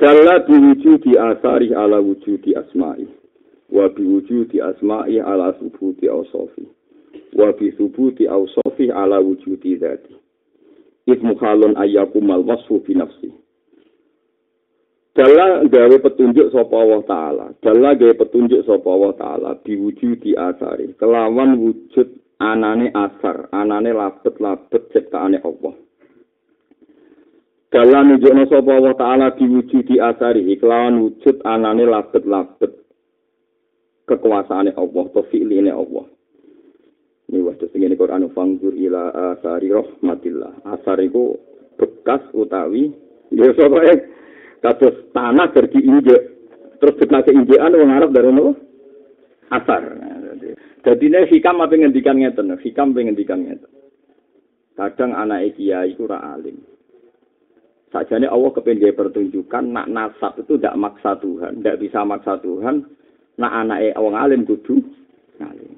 Kala diwujudi asari ala wujudi asma'i. Wa biwujudi asma'i ala subuti awsofi. Wa bi subuti awsofi ala wujudi dhati. Ismu khalon ayyakumal wasfu binafsi. Dalla gawe petunjuk sapa Allah taala. Dalla gawe petunjuk sapa Allah taala diwujudi asari. Kelawan wujud anane asar, anane labet-labet ciptaane Allah. Dalam nunjukno sapa Allah taala diwujudi asari kelawan wujud anane labet-labet kekuasaane Allah atau fi'line Allah. Ini waktu segini Quran fangzur ila asari rahmatillah. Asar itu bekas utawi ya sapa ya kados tanah dari injek terus bekas injekan wong Arab dari nopo? Asar. Jadi ini hikam apa ngendikan ngeten, hikam pengendikan ngeten. Kadang anak kiai itu ora alim. Sajane Allah kepengen pertunjukan nak nasab itu tidak maksa Tuhan, tidak bisa maksa Tuhan. Nak anake wong alim kudu alim.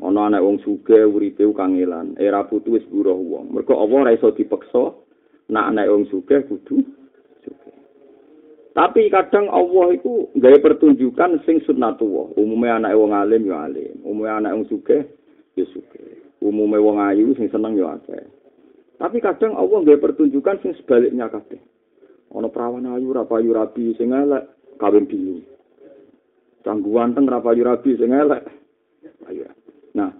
Ana anak wong sugih uripe kangelan, era putu wis buruh wong. Mergo Allah ora iso dipeksa nak anak wong sugih kudu. Tapi kadang Allah itu gawe pertunjukan sing sunnatullah. Umumnya anak wong alim ya alim, umumnya anak wong sugih ya sugih. Umumnya wong ayu sing seneng ya akeh. Tapi kadang Allah nggak pertunjukan sing sebaliknya kabeh. Ono perawan ayu ra payu rabi sing elek kawin bini. Canggu wanteng ra payu rabi sing elek. Nah,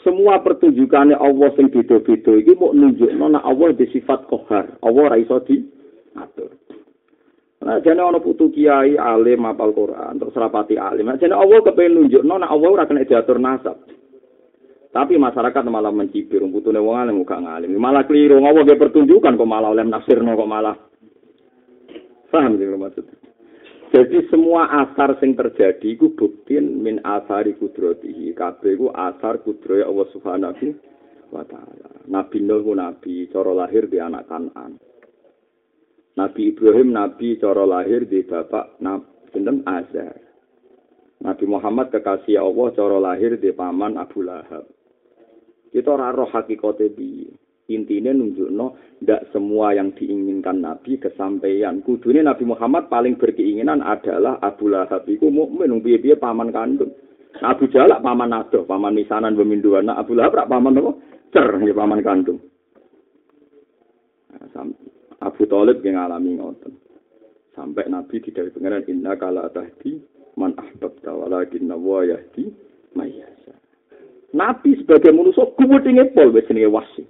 semua pertunjukannya Allah sing beda-beda iki mau nunjukno nek Allah di sifat kohar. Allah ra iso. Nah, jane ana putu kiai alim apal Quran terus rapati alim. Nah, jane Allah kepengen nunjukno nek Allah ora kena diatur nasab. Tapi masyarakat malah mencibir putune wong alim gak ngalim. Malah keliru ngowo ge pertunjukan kok malah oleh nafsirno kok malah. Paham sih maksud. Jadi semua asar sing terjadi iku bukti min asari kudratihi. Kabeh iku asar kudrohe Allah Subhanahu wa taala. Nabi Nuh nabi cara lahir di anak Kanan. Nabi Ibrahim nabi cara lahir di bapak sinten Azar. Nabi Muhammad kekasih Allah cara lahir di paman Abu Lahab. Kita ora roh hakikate piye. Intine nunjukno ndak semua yang diinginkan Nabi kesampaian. Kudune Nabi Muhammad paling berkeinginan adalah Abu Lahab iku mukmin piye-piye paman kandung. Abu Jalak paman adoh, paman misanan peminduan. Abu Lahab rak paman apa? Cer ya paman kandung. Talib yang ngalami ngoten. Sampai Nabi tidak pengeran inna kala tahdi man ahbabta walakin wa yahdi mayyasa. Nabi sebagai manusia kuwedinge pol wis jenenge wasi.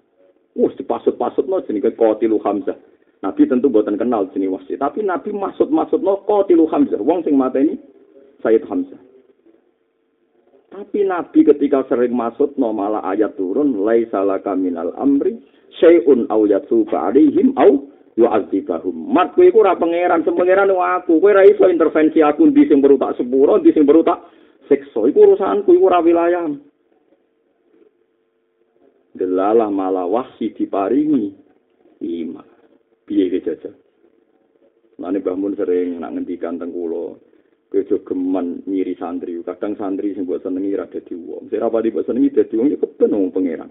Wes dipasut-pasutno jenenge Qatilu Hamzah. Nabi tentu buatan kenal jenenge wasi, tapi Nabi maksud-maksudno Qatilu Hamzah, wong sing mateni Sayyid Hamzah. Tapi Nabi ketika sering masuk no malah ayat turun laisa laka minal amri syai'un aw yatuba alaihim aw yu'adzibahum. Mat kowe iku ora pangeran, sing pangeran aku. Kowe ora iso intervensi aku ndi sing perlu tak sepuro, ndi sing perlu tak siksa. Iku urusanku, iku ora wilayah. delalah malah wahsi diparingi iman. Piye ke jajah? Nane bangun sering nak ngendikan teng kula, kejo geman nyiri santri. Kadang santri sing mbok senengi ra dadi ra pati mbok senengi dadi wong ya pangeran.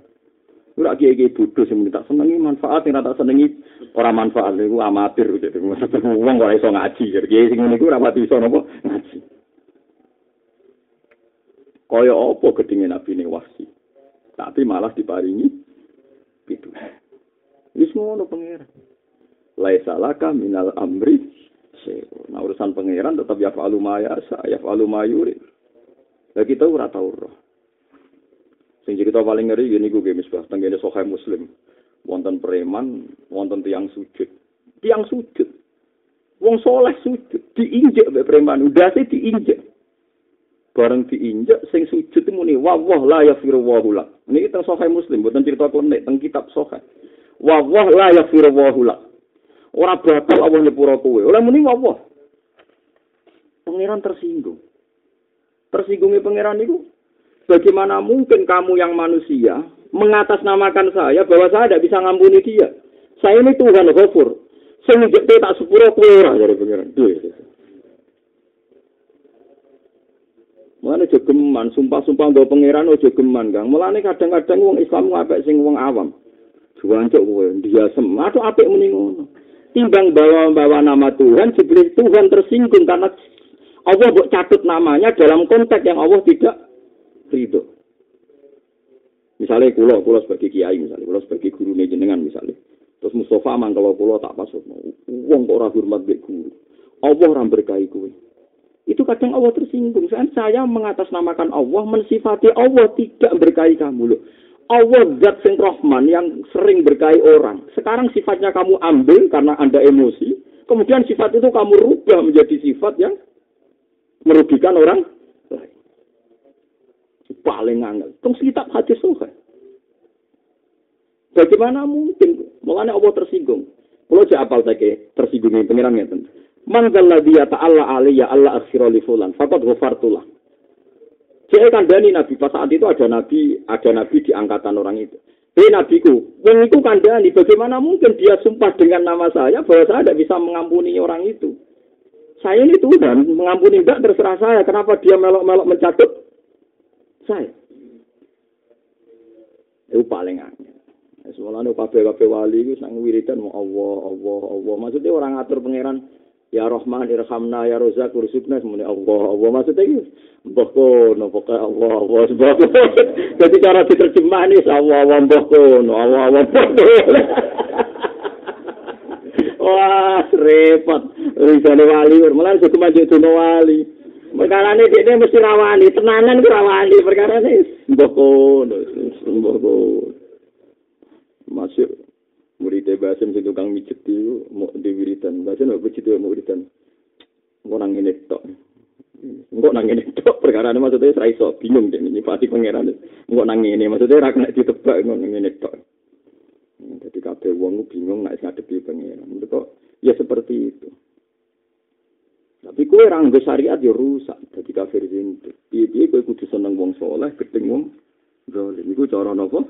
Ora kiye-kiye bodho sing tak senengi manfaat sing tak senengi ora manfaat iku amatir gitu. Wong ora iso ngaji. Kiye sing ngene iku ora pati iso napa ngaji. Kaya apa gedenge nabi ne wahsi? tapi malah diparingi itu. Wis ngono pangeran. Laisa laka minal amri Nah urusan pangeran tetap ya fa'alu ma yasa, ya fa'alu ma yuri. Lah kita ora tau roh. Sing cerita paling ngeri gini gue gemis bah, tenggene sokai muslim. Wonten preman, wonten tiang sujud. Tiang sujud. Wong soleh sujud, diinjek be preman, udah sih diinjek. bareng diinjek sing sujud muni wa wah la yafiru wa hula niki teng sahih muslim boten cerita konek teng kitab sahih wa wah la yafiru wa hula ora Allah nyepuro kowe. Oleh muni wa wah pangeran tersinggung. Tersinggungnya pangeran itu bagaimana mungkin kamu yang manusia mengatasnamakan saya bahwa saya tidak bisa ngampuni dia saya ini Tuhan Ghafur saya tak sepuro ora dari pangeran Duh, Mulane aja geman, sumpah-sumpah nggo pangeran aja geman, Kang. Mulane kadang-kadang wong Islam ngapik sing wong awam. Juancuk kowe, dia sem, atau apik muni ngono. Timbang bawa-bawa nama Tuhan, sebelum Tuhan tersinggung karena Allah buat catut namanya dalam konteks yang Allah tidak ridho. Misalnya kulo, kulo sebagai kiai misalnya, kulo sebagai guru jenengan misalnya. Terus Mustafa mang kalau kulo tak pasut, uang kok ora hormat guru. Allah orang berkahi kue. Itu kadang Allah tersinggung. Saya, saya mengatasnamakan Allah, mensifati Allah tidak berkahi kamu loh. Allah zat sing Rahman yang sering berkahi orang. Sekarang sifatnya kamu ambil karena Anda emosi. Kemudian sifat itu kamu rubah menjadi sifat yang merugikan orang. Paling angel. Tunggu kitab hadis suha. Bagaimana mungkin? Mulanya Allah tersinggung. Kalau saya apal saya tersinggung ini ya tentu. Man dia ta'ala aliyya Allah akhira li fulan. Fakat ghafartullah. Saya kandani Nabi pas saat itu ada Nabi, ada Nabi di angkatan orang itu. Hei Nabiku, yang itu kandani, bagaimana mungkin dia sumpah dengan nama saya bahwa saya tidak bisa mengampuni orang itu. Saya ini Tuhan, mengampuni enggak terserah saya. Kenapa dia melok-melok mencatut saya? Itu paling aneh. Semuanya kabeh-kabeh wali itu sang wiridan mau Allah, Allah, Allah. Maksudnya orang ngatur pangeran Ya Rahman irhamna ya Rozak ursukna semuanya Allah Allah. Maksudnya itu mbah kono pokoknya Allah Allah. Mbah jadi cara diterjemah ini Allah Allah mbah kono. Allah Allah wah repot. Risane wali malah suku maju wali perkara ini dia mesti rawani tenanan ku rawani perkara ini kono mbah kono masuk murid Basim sing tukang mijet itu mau diwiritan. Basim mau mijet mau wiritan. Mau nang ini tok. Enggak nang tok perkara ini maksudnya saya iso bingung deh ini pati pangeran. Enggak nang ini maksudnya rak nek ditebak enggak nang ini tok. Jadi kabeh wong bingung nek ngadepi pangeran. Kok ya seperti itu. Tapi kue ranggo syariat ya rusak. Jadi kafir itu. Piye-piye kue kudu seneng wong soleh, gedeng wong dolim. Iku cara nopo?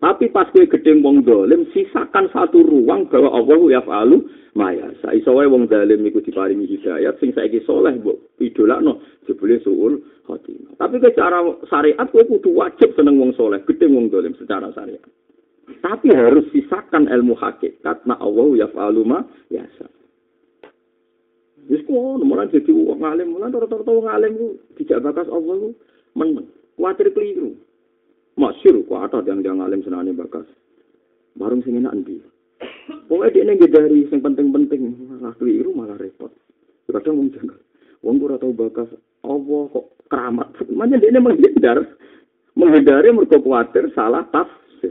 Tapi pas kowe gedeng wong dolim, sisakan satu ruang bahwa Allah ya falu maya. Saiso wae wong dolim iku diparingi hidayat sing saiki soleh mbok idolakno jebule suul khotimah. Tapi ke cara syariat kowe kudu wajib seneng wong soleh, gedeng wong dolim secara syariat. Tapi harus sisakan ilmu hakikat na Allah ya falu ma yasa. Wis kok nomor jadi wong alim, mulai rata-rata wong alim ku dijak bakas Allah ku meneng. Kuatir keliru. Masyur kok ada yang yang alim senane bakas. Bareng sing enak endi. Pokoke dekne ngedari sing penting-penting malah keliru malah repot. Kadang wong janggal. Wong ora tau bakas Allah kok keramat. Makanya dekne menghindar. Menghindari mergo kuatir salah tafsir.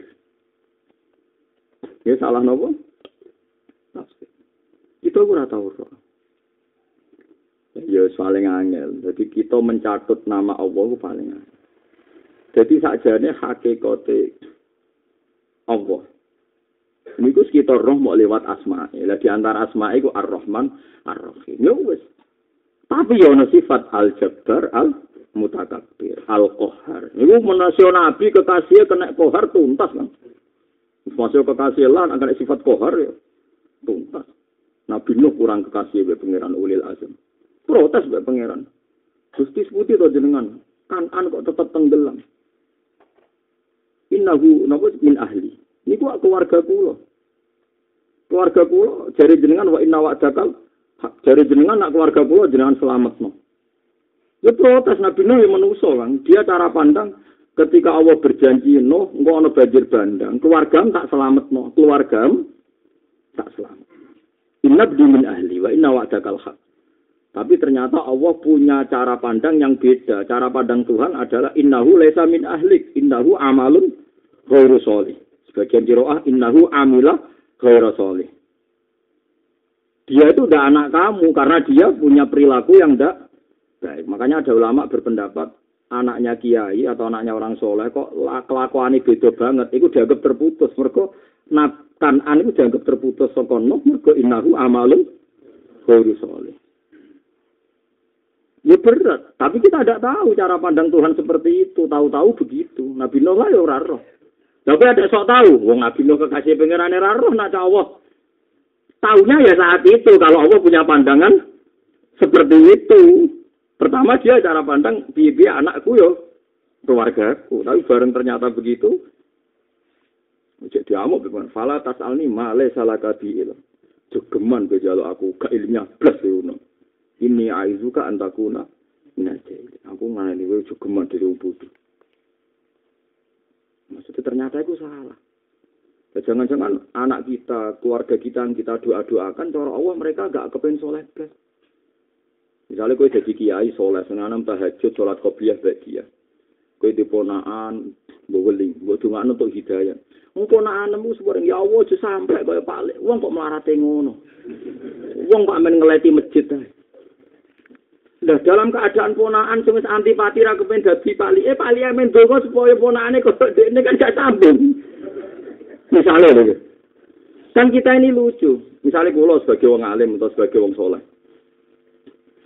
Ya salah nopo? Tafsir. Itu ora tau roh. Ya paling angel. Jadi kita mencatut nama Allah paling angel. Jadi sakjane hakikate Allah. Niku sekitar roh mau lewat asma. Lah di antara asma iku Ar-Rahman, Ar-Rahim. Ya wis. Tapi ya ana sifat Al-Jabbar, Al-Mutakabbir, Al-Qahhar. Niku menasio nabi kekasih kena kohar tuntas kan. Masuk kekasih lah akan sifat kohar ya tuntas. Nabi Nuh kurang kekasih be pangeran Ulil Azam. Protes be pangeran. Gusti putih to jenengan. Kan an kok tetap tenggelam. innahu napa min ahli. Niku keluarga kula. Keluarga kula jari jenengan wa inna wa dakal jari jenengan nak keluarga kula jenengan selamat no ya protes nabi nuh yang menuso kan dia cara pandang ketika Allah berjanji no engkau ono banjir bandang keluarga tak selamat no keluarga tak selamat. Inna min ahli wa inna wa dakal hak Tapi ternyata Allah punya cara pandang yang beda. Cara pandang Tuhan adalah innahu laisa min ahlik, innahu amalun ghairu sholih. Sebagian kiroah innahu amilah ghairu sholih. Dia itu udah anak kamu karena dia punya perilaku yang tidak baik. Makanya ada ulama berpendapat anaknya kiai atau anaknya orang soleh kok kelakuan ini beda banget. Itu dianggap terputus. Mereka natan itu dianggap terputus. Sokono mereka innahu amalun ghairu sholih. Ya berat, tapi kita tidak tahu cara pandang Tuhan seperti itu. Tahu-tahu begitu. Nabi Nuh ya ora roh. Tapi ada sok tahu, wong Nabi Nuh kekasih pangeran ora roh nak Allah. Taunya ya saat itu kalau Allah punya pandangan seperti itu. Pertama dia cara pandang piye anakku yo keluargaku. Tapi bareng ternyata begitu jadi bagaimana? Fala tas alni male salah kabiil. Jogeman bejalo aku gak ilmiah plus yono. Ini aizuka antakuna. Ini Aku ngani kowe jogeman dari umpudu. Maksudnya ternyata itu salah. Ya, jangan-jangan anak kita, keluarga kita yang kita doa-doakan, cara Allah mereka gak kepengen soleh plus. Misalnya kue jadi kiai soleh, senanam tahajud, sholat kopiah baik dia. Kue di ponaan, beweling, buat dungan untuk hidayah. Wong ponaan sebarang ya Allah aja sampai kaya palik. Wong kok melarate ngono. Wong kok amen ngeleti masjid ae. Nah, dalam keadaan ponaan sing antipati ra kepen dadi pali, eh pali amen donga supaya ponakane kok dekne kan gak sambung. Misalnya lho. Kan kita ini lucu. Misalnya kulo sebagai wong alim atau sebagai wong soleh.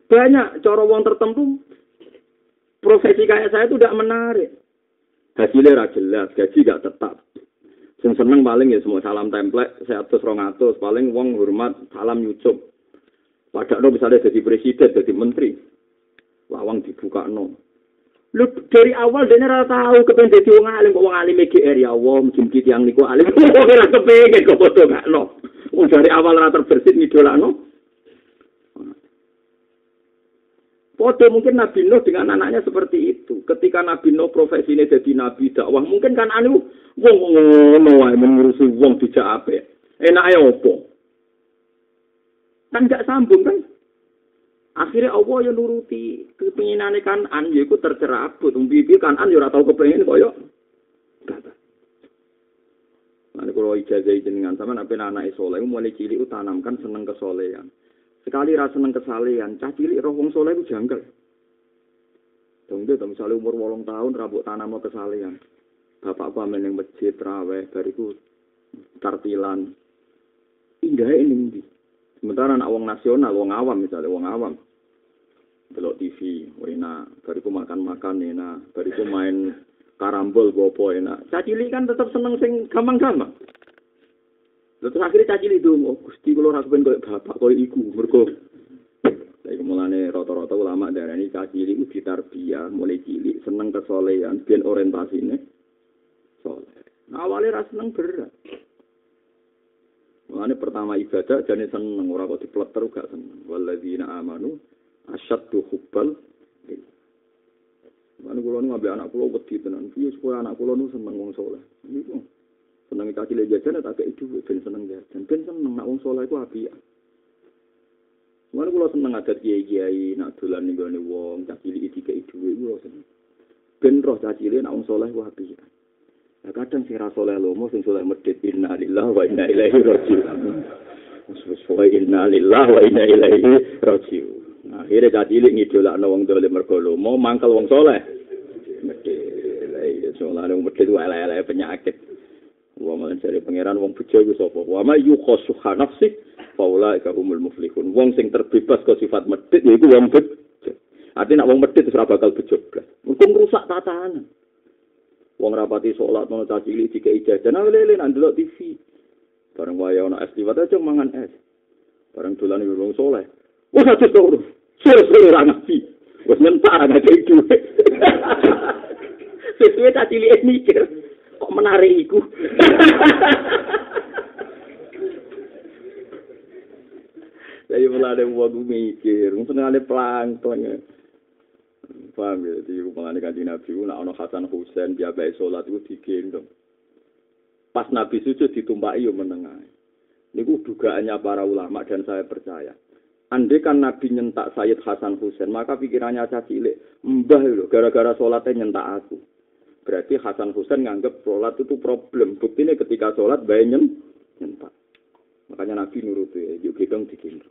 Banyak cara wong tertentu profesi kayak saya itu tidak menarik. Hasilnya ra jelas, gaji gak tetap. Sing seneng paling ya semua salam template, seatus rong atus, paling wong hormat salam nyucup. Padahal misalnya jadi presiden, jadi menteri, lawang dibuka no. Lu dari awal dia nera tahu kepengen jadi wong alim, kok wong alim GR ya Allah, mungkin kita yang niku alim, kok ora kepengen kok bodoh gak no. Dari awal rata terbersit no, Podo mungkin Nabi Nuh dengan anaknya seperti itu. Ketika Nabi Nuh profesinya jadi Nabi dakwah, mungkin kan anu wong ngono wae mengurusi wong dijak. Enak ya opo? Kan gak sambung kan? Akhirnya Allah yang nuruti kepinginane kan an yaiku tercerabut. Bibi kan an yo ora tau kepengin koyo kata. Nah, kalau ijazah jenengan sama nabi anak soleh, mulai cilik tanamkan seneng kesolehan. Sekali rasa seneng kesalehan, cah cilik roh wong soleh itu janggal. Dong misalnya umur wolong tahun rambut tanam mau kesalehan. Bapakku amin yang masjid raweh, bariku tartilan. Indah ini Sementara anak wong nasional, wong awam misalnya, wong awam. Belok TV, enak. Bariku makan-makan enak. Bariku main karambol, bopo enak. Cah cilik kan tetap seneng sing gampang-gampang. Terus akhirnya caci itu, oh gusti kalau rasa pengen kayak bapak kayak iku, mereka. Jadi mulane rata-rata ulama darah ini caci itu ditarbiyah, mulai cilik, seneng kesolehan, biar orientasinya soleh. Nah, awalnya rasa seneng berat. Mulane pertama ibadah jadi seneng orang kok dipleter gak seneng. Waladina amanu asyaddu hubbal Mana kulo ngambil anak kulo wedi tenan. Piye supaya anak kulo nu seneng wong soleh. Niku seneng le jajan tak kayak itu ben seneng jajan ben seneng nak wong soleh ku api Mana kalau seneng adat kiai kiai nak dolan nih gone wong le iki kayak itu gue seneng ben roh caci le nak wong soleh ku api Kadang sing ra soleh lomo sing soleh medit inna lillah wa inna ilaihi rajiun. Wa inna lillah wa inna ilaihi rajiun. Nah, akhirnya caci le ngidolakno wong dolim mergo lomo mangkel wong soleh. Medit. Lah iya soleh medit ku elek-elek penyakit. Wa man cari pangeran wong bejo iku sapa? Wa ma yukhashu nafsi faula ka humul muflihun. Wong sing terbebas ke sifat medit yaiku wong bejo. Artinya nak wong medit ora bakal bejo blas. Mumpung rusak tatanan. Wong rapati salat mau caci cilik dikei jajan lele nang delok TV. Bareng wae ana es liwat aja mangan es. Bareng dolan wong soleh. Wes ati to. Sore-sore ra ngapi. Wes nyentak ana itu. Sesuai caci cilik mikir. kok menarik iku. Jadi mulai wong mikir, mungkin ada plankton Paham ya, jadi mengenai kanji Nabi, nak ono Hasan Husain, dia baik sholat itu digendong. Pas Nabi sujud ditumpai yo menengah. Ini dugaannya para ulama dan saya percaya. Andai kan Nabi nyentak Sayyid Hasan Husain, maka pikirannya saya cilik, mbah loh, gara-gara sholatnya nyentak aku. Berarti Hasan Husain nganggap sholat itu problem. Bukti ini ketika sholat bayi nyentak. Makanya Nabi nurut ya, yuk gedong digendong.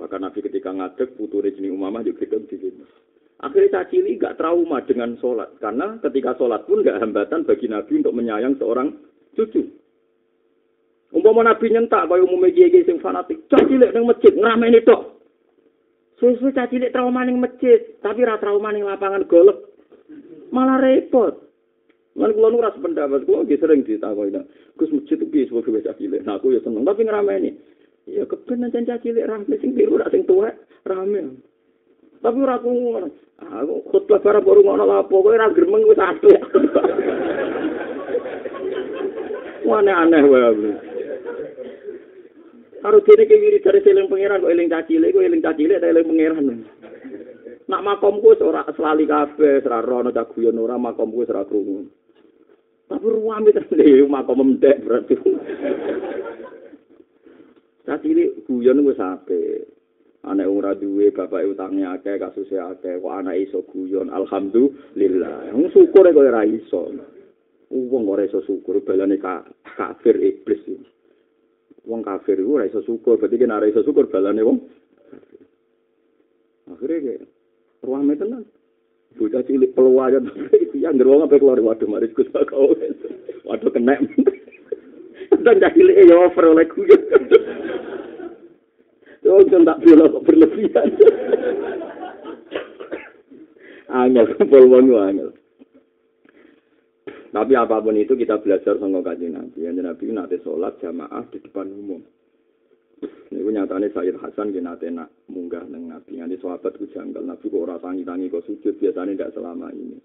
Bahkan Nabi ketika ngadek putu jenis umamah yuk gedong digendong. Akhirnya cacili gak trauma dengan sholat. Karena ketika sholat pun gak hambatan bagi Nabi untuk menyayang seorang cucu. Umpama Nabi nyentak kaya umumnya gigi sing fanatik. Cacilik nang masjid ngrameni tok. Susu cacilik trauma ning masjid, tapi ra trauma ning lapangan golf. Malah repot. Lan kula nuras pendapat kula nggih sering ditakoki. Gus masjid itu piye sebagai bocah cilik. Nah aku ya seneng tapi ngerameni. Ya keben ancen cah cilik sing biru rak sing tuwek rame. Tapi ora aku aku khutbah barang baru ngono apa kowe ora gremeng wis apik. Wane aneh wae. Karo dene ki wirid dari seling pangeran kok eling caci kok eling caci lek eling pangeran. Nak makomku ora selali kabeh, ora rono cah guyon ora makomku ora krungu. Tapi ruame tenan makom mendek berarti. Caci guyon wis apik. Anak ora duwe bapak utange akeh kasuse akeh kok anak iso guyon. Alhamdulillah. Wong syukur kok ora iso. Wong ora iso syukur balane ka kafir iblis. Wong kafir ora iso syukur berarti kan ora iso syukur balane wong akhirnya kayak ruame tenan. Bocah cilik peluayan yang ngeruang apa keluar waduh maris gus kau waduh kena dan cilik ya over oleh Oh, kan tak bela kok berlebihan. angel, kumpul wong angel. Tapi apa pun itu kita belajar sama kaji Nabi. Yang Nabi nanti sholat jamaah di depan umum. Ini nyatanya Sayyid Hasan dia nanti nak munggah dengan Nabi. Nanti sahabat janggal. Nabi kok orang tangi-tangi kok sujud. Biasanya tidak selama ini.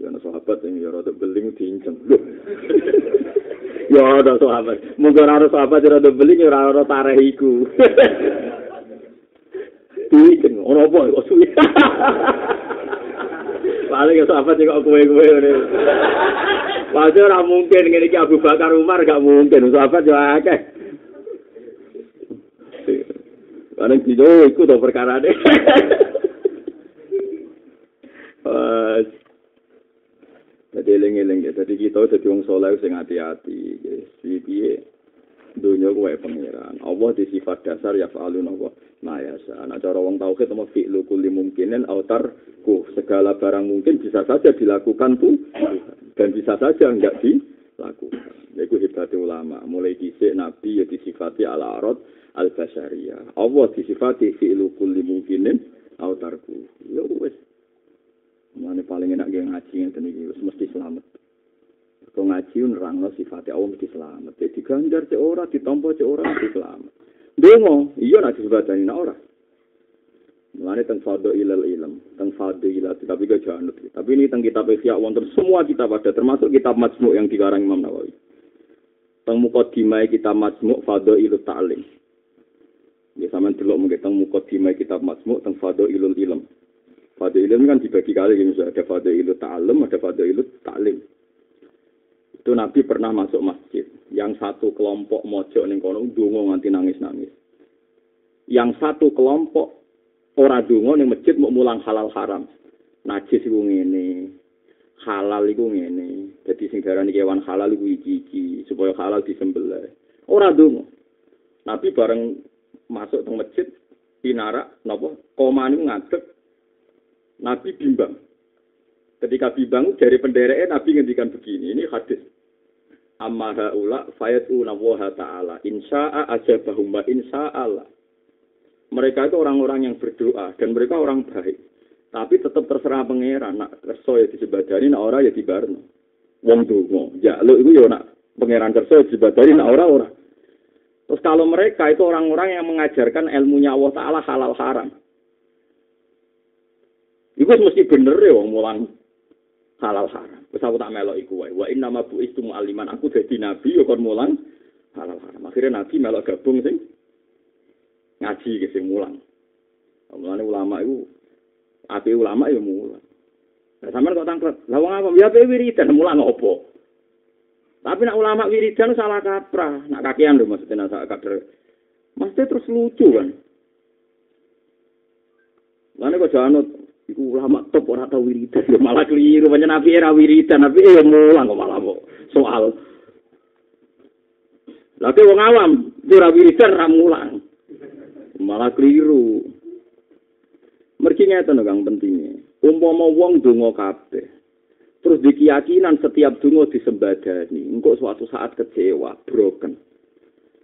Ya sahabat yang ya rada beling diinceng. Ya ada sahabat. Mungkin ada sahabat yang rada beling ya rada tarehiku. diinceng. Orang apa kok suwi. Paling ya sahabat kok kue-kue. Pasti orang mungkin ini Abu Bakar Umar gak mungkin. Sahabat juga akeh. Paling tidak ikut perkara deh. Jadi eling-eling ya. Jadi kita jadi wong soleh sing hati-hati. Si piye dunia gue pangeran. Allah di sifat dasar ya fa'alun Allah. Nah ya Nah cara wong tauhid sama fi'lu kulli mungkinin autar ku segala barang mungkin bisa saja dilakukan tuh dan bisa saja enggak dilakukan. Itu hebatnya ulama. Mulai disik Nabi ya disifati ala arad al basyariyah. Allah disifati fi'lu kulli mungkinin ku. Ya wes Mana paling enak gak ngaji yang tadi mesti selamat. Kau ngaji nerangno sifatnya Allah mesti selamat. Jadi ganjar cek ora, ditompo cek ora mesti selamat. Dengo, iya nak disebutani nak ora. Mulane teng fado ilal ilm, teng fado ilal tapi gak janut. Tapi ini teng kitab Ihya wonten semua kitab ada termasuk kitab Majmu' yang dikarang Imam Nawawi. Teng mukadimah kitab Majmu' fado ilul ta'lim. Ya sampean delok mungkin teng mukadimah kitab Majmu' teng fado ilul ilm. Fado ilmu kan dibagi kali, misalnya ada fado ilu ta'alim, ada fado ilu ta'lim. Itu Nabi pernah masuk masjid. Yang satu kelompok mojok ning kono dungo nganti nangis-nangis. Yang satu kelompok ora dungo ning masjid mau mulang halal haram. Najis iku ngene. Halal iku ngene. Dadi sing darani kewan halal iku iki-iki supaya halal disembelih. Ora dungo. Nabi bareng masuk ke masjid pinarak napa komane ngadeg Nabi bimbang. Ketika bimbang dari penderek Nabi ngendikan begini, ini hadis. Amma haula fayatuna wa ta'ala insya'a ajabahum wa insya'allah. Mereka itu orang-orang yang berdoa dan mereka orang baik. Tapi tetap terserah pangeran. Nak kerso ya disebadani, nak ora ya dibarno. Wong dungo. Ya lo itu ya nak pangeran kerso ya disebadani, nak ora ora. Terus kalau mereka itu orang-orang yang mengajarkan ilmunya Allah Ta'ala halal haram. Iku mesti bener ya wong mulang halal haram. Wis aku tak melok iku wae. Wa inna ma bu istu aliman aku dadi nabi ya kon mulang halal haram. Akhirnya nabi melok gabung sing ngaji ke sing mulang. Mulane ulama iku ape ulama ya mulang. Nah, sampean kok tangklet. Lah wong apa? Ya ape wiridan mulang opo? Tapi nak ulama wiridan salah kaprah. Nak kakean lho maksudnya nak kader. Maksudnya terus lucu kan. Mana kok jangan Iku ulama top ora tau wiridan, ya malah keliru. Banyak nabi era wiridan, nabi ya mulang kok malah kok soal. Lagi wong awam, ora wiridan. Malah keliru. Mergi ngeten kang pentingnya. Umpama wong donga kabeh. Terus di keyakinan setiap donga disembadani, engko suatu saat kecewa, broken.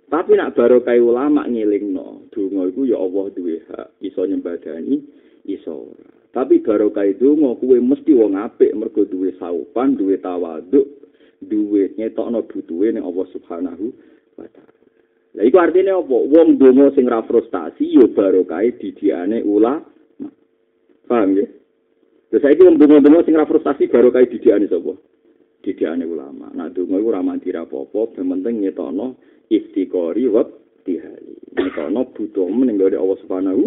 Tapi nak baru kayak ulama ngilingno, donga iku ya Allah duwe hak iso nyembadani, iso. Tapi barokah mau kue mesti wong apik mergo duwe saupan, duwe tawaduk, duwe ngetokno butuhe ning Allah Subhanahu wa taala. Lah iku artine apa? Wong donga sing ra frustasi ya barokah didiane ulama. Paham ya? Terus saya kira dungo-dungo sing frustasi baru kayak didiane sapa? Didiane ulama. Nah dungo iku ora mandi ra apa-apa, penting nyetono istiqori wa tihali. Nyetono butuh meneng Allah Subhanahu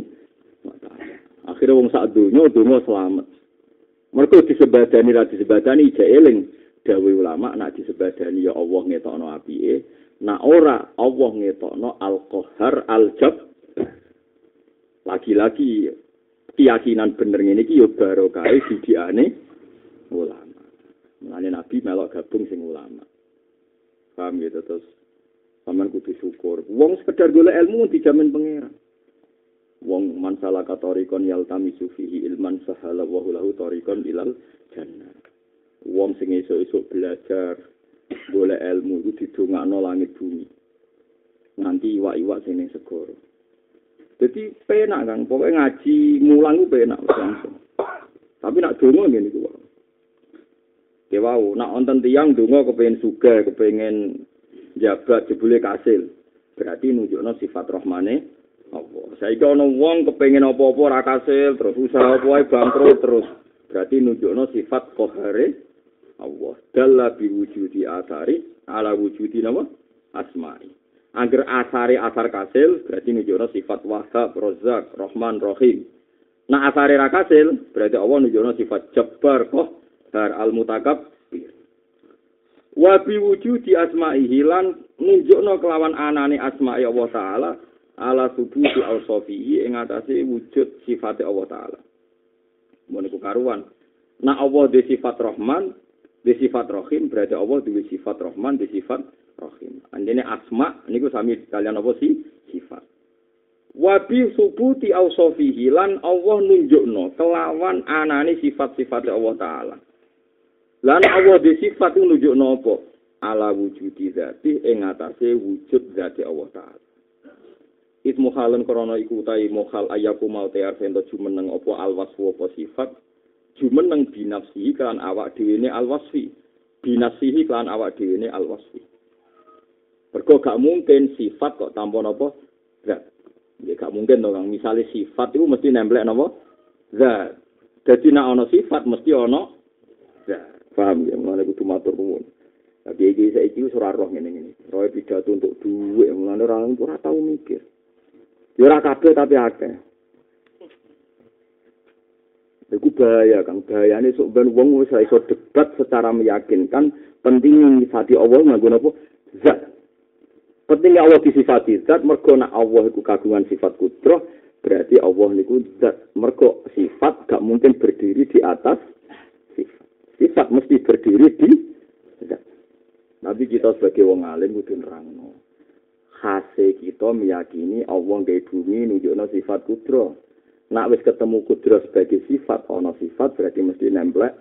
wa taala. Akhirnya wong sak dunyo dungo selamat. Mereka disebadani ra disebadani ija eling dawe ulama nak disebadani ya Allah ngetokno apike. Nak ora Allah ngetokno al-qahar al-jab. Lagi-lagi keyakinan bener ngene iki ya barokah didiane ulama. Mulane Nabi melok gabung sing ulama. Paham gitu terus sampean kudu syukur. Wong sekedar golek ilmu dijamin pangeran. wong mansala katorikon yalta misufihi ilman sahala wa wahulahu torikon ilal jannah. Wong sing esuk-esuk belajar boleh ilmu itu didongakno langit bumi. Nanti iwak-iwak sini segara dadi penak Kang pokoke ngaji mulang ku penak langsung. Tapi nak donga ngene iku Ya wow, nak wonten tiyang donga kepengin sugih, kepengin jabat, jebule kasil. Berarti nunjukno sifat rahmane Saiki ana wong kepengen apa-apa ora kasil, terus usaha apa wae bangkrut terus. Berarti nunjukno sifat qahare Allah. Dalla bi wujudi asari ala wujudi nama asma'i. Angger asare asar kasil berarti nunjukno sifat Wahab, Rozak, Rahman, Rahim. Nah asare ra kasil berarti Allah nunjukno sifat Jabbar, Qahar, Al-Mutakab. Wa bi wujudi asma'ihi lan nunjukno kelawan anane asma'i Allah taala ala subuti al-sofihi ing atase wujud sifat Allah taala. Mun karuan. Nah Allah di sifat Rahman, di sifat Rahim berarti Allah di sifat Rahman, di sifat Rahim. Andene asma niku sami kalian apa sih? Sifat. Wabi subuti ausofihi lan Allah nunjukno kelawan anane sifat-sifat Allah Ta'ala. Lan Allah di sifat nunjukno apa? Ala wujudi zati ing atase wujud zati Allah Ta'ala. Ismu halen krana iku utahe mohal ayaku mau tear sento jumeneng apa alwasfu apa sifat jumeneng binafsihi kan awak dhewe ne alwasfi binafsihi kan awak dhewe ne alwasfi Mergo gak mungkin sifat kok tanpa napa zat. Ya gak mungkin to Kang. Misale sifat itu mesti nemplek napa zat. Jadi nek ana sifat mesti ana zat. Paham ya? Mulane kudu matur nuwun. Tapi iki saiki wis ora roh ngene-ngene. Roh pidato untuk duit, mulane ora ora tau mikir. Ora kabeh tapi akeh. Iku bahaya kan, bahayane sok ben wong wis iso debat secara meyakinkan penting nyifati Allah nganggo napa? Zat. Pentingnya Allah disifati zat, mergo nak Allah itu kagungan sifat kudroh, berarti Allah niku zat. Mergo sifat gak mungkin berdiri di atas sifat. Sifat mesti berdiri di zat. Nabi kita sebagai wong alim kudu nerangno. Khase kita meyakini Allah gawe bumi nunjukno sifat kudroh. Nak wis ketemu kudroh sebagai sifat, ana sifat berarti mesti nemplek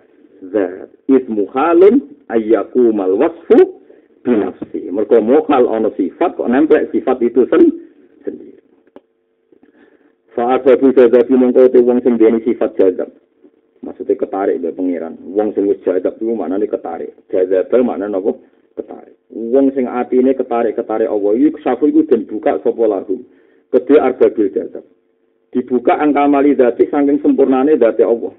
zat. Ismu halun ayyaku mal wasfu binafsi. Mereka mokal ono sifat, kok nempel sifat itu sen sendiri. Saat babu jadabi mongko te wong dene sifat jadab. Maksudnya ketarik dari pengiran. Wong sing wis itu mana nih ketarik. Jadab mana nopo ketarik. Wong sing ini ketarik-ketarik Allah. Ini safu itu dan buka sopo lahum. Kedua arbabil jadab. Dibuka angka mali dati saking sempurnane dati Allah.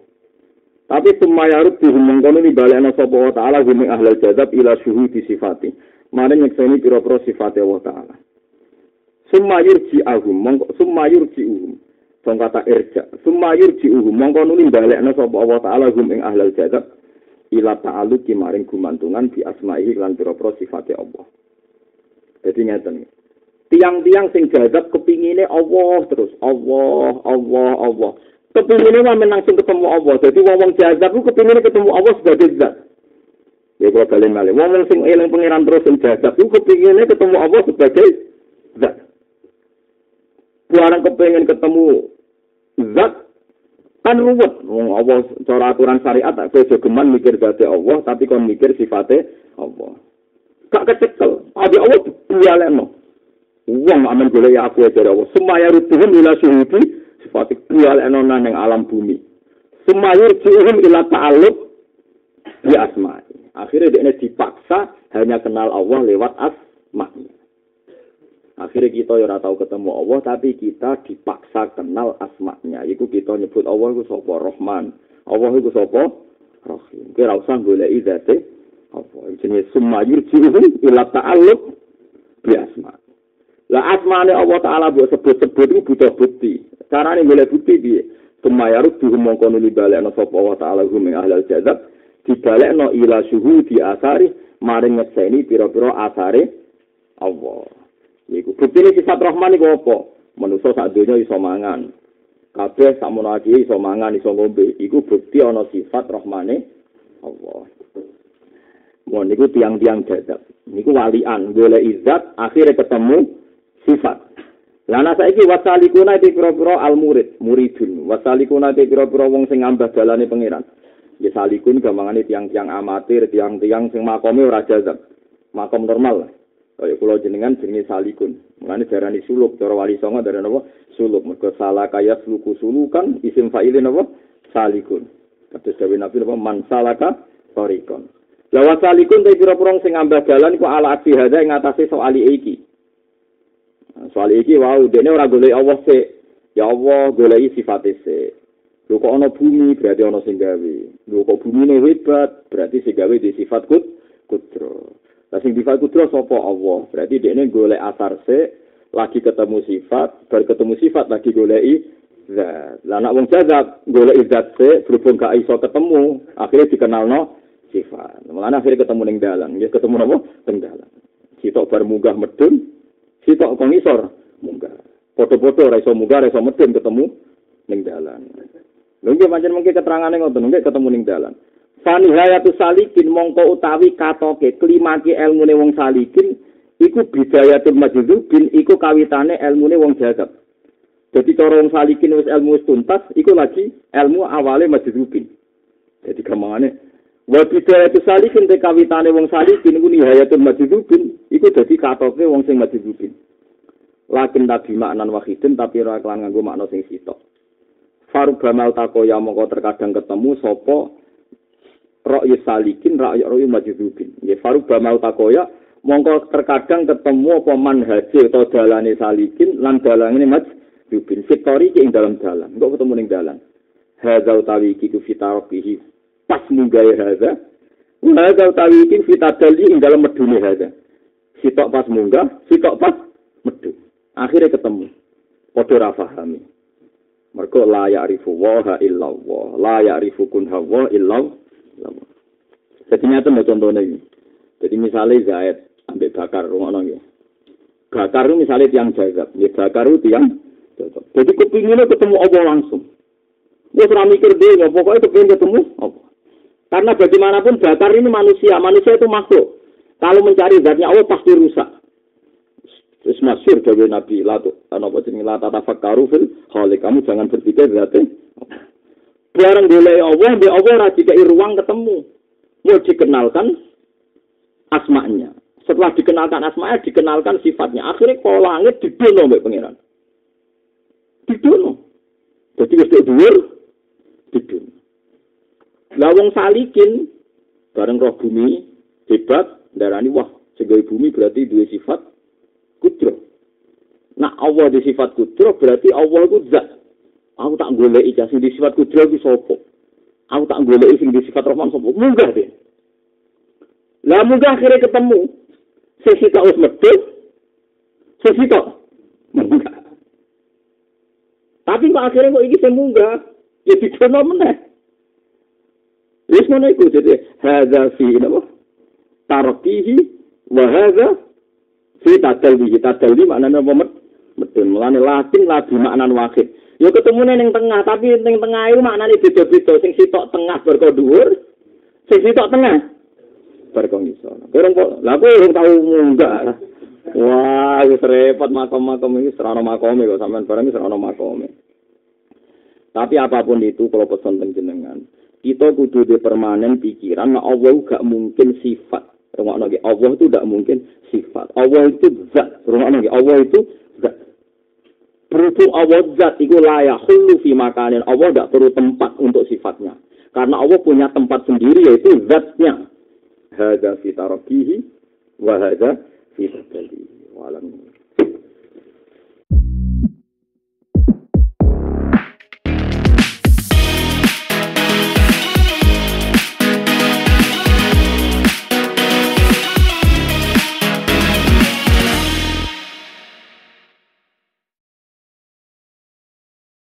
Tapi semayarut di mengkono ni balik ana sapa wa taala gumeng ahlal jadab ila syuhudi sifati. Mare nyekseni pira-pira sifate Allah taala. Summa yurji ahum, mongko summa yurji uhum. Song kata irja. Summa yurji uhum, mongko nuli balik ana sapa Allah taala gumeng ahlal jadab ila ta'aluki maring gumantungan di asma'ihi lan pira-pira sifate Allah. Jadi ngeten. Tiang-tiang sing jadab kepingine Allah terus. Allah, Allah, Allah. kepinginnya mah langsung ketemu Allah. Jadi wong-wong jazab itu kepinginnya ketemu Allah sebagai zat. Ya kalau kalian malih. Wong-wong sing eling pangeran terus sing jazab itu kepinginnya ketemu Allah sebagai zat. Buarang kepingin ketemu zat kan ruwet. Wong Allah cara aturan syariat tak kejo geman mikir zate Allah tapi kon mikir sifatnya Allah. Kak kecekel. Abi Allah dialekno. Wong aman golek aku aja Allah. Semaya rutuhun ila syuhudi sifat kual enona neng alam bumi. Semayur cium ila ta'aluk di asma'i. Akhirnya dia dipaksa hanya kenal Allah lewat asma'i. Akhirnya kita ya tau ketemu Allah tapi kita dipaksa kenal asmanya. Iku kita nyebut Allah iku sapa Rahman. Allah iku sapa Rahim. Kira usah goleki zate apa jenenge summa yurji'uhum ila ta'alluq bi asma. Lah asmane Allah taala mbok sebut-sebut iku butuh bukti. Carane golek bukti piye? Summa yarudduhum mongko nuli balekno sapa Allah taala hum ahlal jazab dibalekno ila syuhudi asari maring ngeseni pira-pira asare Allah. Iku bukti sifat Rahman iku apa? Manusa sak donya iso mangan. Kabeh sakmono iki iso mangan, iso ngombe. Iku bukti ana sifat Rahmane Allah. Mohon niku tiang-tiang dadap. Niku walian, golek izat, akhirnya ketemu sifat. Lana saiki wasalikuna itu pira-pira al murid, muridun. Wasalikuna itu pira-pira wong sing ngambah dalane pangeran. Ya salikun gampangane tiang-tiang amatir, tiang-tiang sing makome ora jazab. Makom normal. Kaya kula jenengan jenenge salikun. Mulane darani suluk, cara wali songo darani apa? Suluk. Mergo salah kaya suluku sulukan isim fa'ile napa? Salikun. Kados dawuh Nabi napa man salaka tarikon. Lawa salikun te pira-pira sing ngambah dalan iku ala aksi hada ing atase soal iki. Soal iki wau dene ora golek Allah sik. Ya Allah goleki sifate sik. Lho kok ana bumi berarti ana sing gawe. Lho kok bumine hebat berarti sing gawe di sifat kut kudro. Lah sing sifat kudro sapa Allah. Berarti dekne golek asar se lagi ketemu sifat, bar ketemu sifat lagi goleki zat. Lah nek wong jazab golek zat se berhubung gak iso ketemu, akhirnya dikenalno sifat. Mulane akhirnya ketemu ning dalan, ya ketemu napa? Ning dalan. Sitok bar munggah medun, sitok kok ngisor munggah. Foto-foto ora iso munggah, medun ketemu ning dalan. Lha nggih pancen mengke keterangane ngoten, nggih ketemu ning dalan. Fani hayatu salikin mongko utawi katoke klimaki ilmune wong salikin iku bidayatul majdzubin iku kawitane ilmune wong jadab. Jadi cara wong salikin wis ilmu wis tuntas iku lagi ilmu awale majdzubin. Jadi gampangane wa bidayatul salikin te kawitane wong salikin iku nihayatul majdzubin iku dadi katoke wong sing majdzubin. Lakin tadi maknan wahidin tapi ora kelan nganggo makna sing sitok. Farubamal takoya mongko terkadang ketemu sapa ra'yu salikin ra'yu ra'yu majdzubin ya faruba mau takoya mongko terkadang ketemu apa manhaji atau dalane salikin lan dalane majdzubin fitori ing dalam dalan kok ketemu ning dalan. Hadza utawi iki ku fitarokihi. Pas munggae hadza hadza utawi iki fitadali ing dalam medune hadza. Sitok pas munggah sitok pas medu. Akhirnya ketemu. Padha ra pahami mergo la ya'rifu wa illallah la ya'rifu kun hawa illallah Jadi nyata mau contohnya ini. Jadi misalnya Zaid ambil bakar rumah ya. Bakar itu misalnya tiang jagab. Ya bakar itu tiang jagab. Jadi kepinginnya ketemu Allah langsung. Dia serah mikir dia, pokoknya kepingin ketemu Allah. Karena bagaimanapun bakar ini manusia. Manusia itu makhluk. Kalau mencari zatnya Allah pasti rusak. Terus masyur dari Nabi Latu. Apa jenis Lata tafakkaru khalik. Kamu jangan berpikir zatnya. Barang boleh Allah, dia Allah rajika ruang ketemu. Mau dikenalkan asmanya. Setelah dikenalkan asmanya, dikenalkan sifatnya. Akhirnya kalau langit didono mbak pangeran. Didono. Jadi wis dhuwur didono. Lah wong salikin bareng roh bumi hebat darani wah sebagai bumi berarti dua sifat kudro. Nah Allah di sifat kudro berarti Allah itu zat. Aku tak golek iki sing di sifat kudro iki sapa? Aku tak golek sing di sifat Rahman sapa? Munggah deh. Lah munggah akhirnya ketemu. Sesi tak us medhit. Sesi tak munggah. Tapi kok akhirnya kok iki sing munggah? Ya dicono meneh. Wis ngono iku jadi hadza fi napa? Tarqihi wa hadza fi tadalli. Tadalli maknane apa medun. Mulane latin labi maknan wahid. Ya ketemu ning tengah, tapi ning tengah itu maknane beda-beda. Sing sitok tengah berko dhuwur, sing sitok tengah berko ngisor. Kurang kok, lah kowe urung tau munggah. Wah, wis repot makom-makom iki serana makome kok sampean bareng serana makome. Tapi apa pun itu kalau pesan jenengan, kita kudu di permanen pikiran, nah Allah gak mungkin sifat. Rumah lagi, Allah itu gak mungkin sifat. Allah itu zat. Rumah lagi, Allah itu zat. Berhubung Allah zat itu layak hulu fi makanin. Allah tidak perlu tempat untuk sifatnya. Karena Allah punya tempat sendiri yaitu zatnya. Hada fi tarakihi wa hada fi. Walam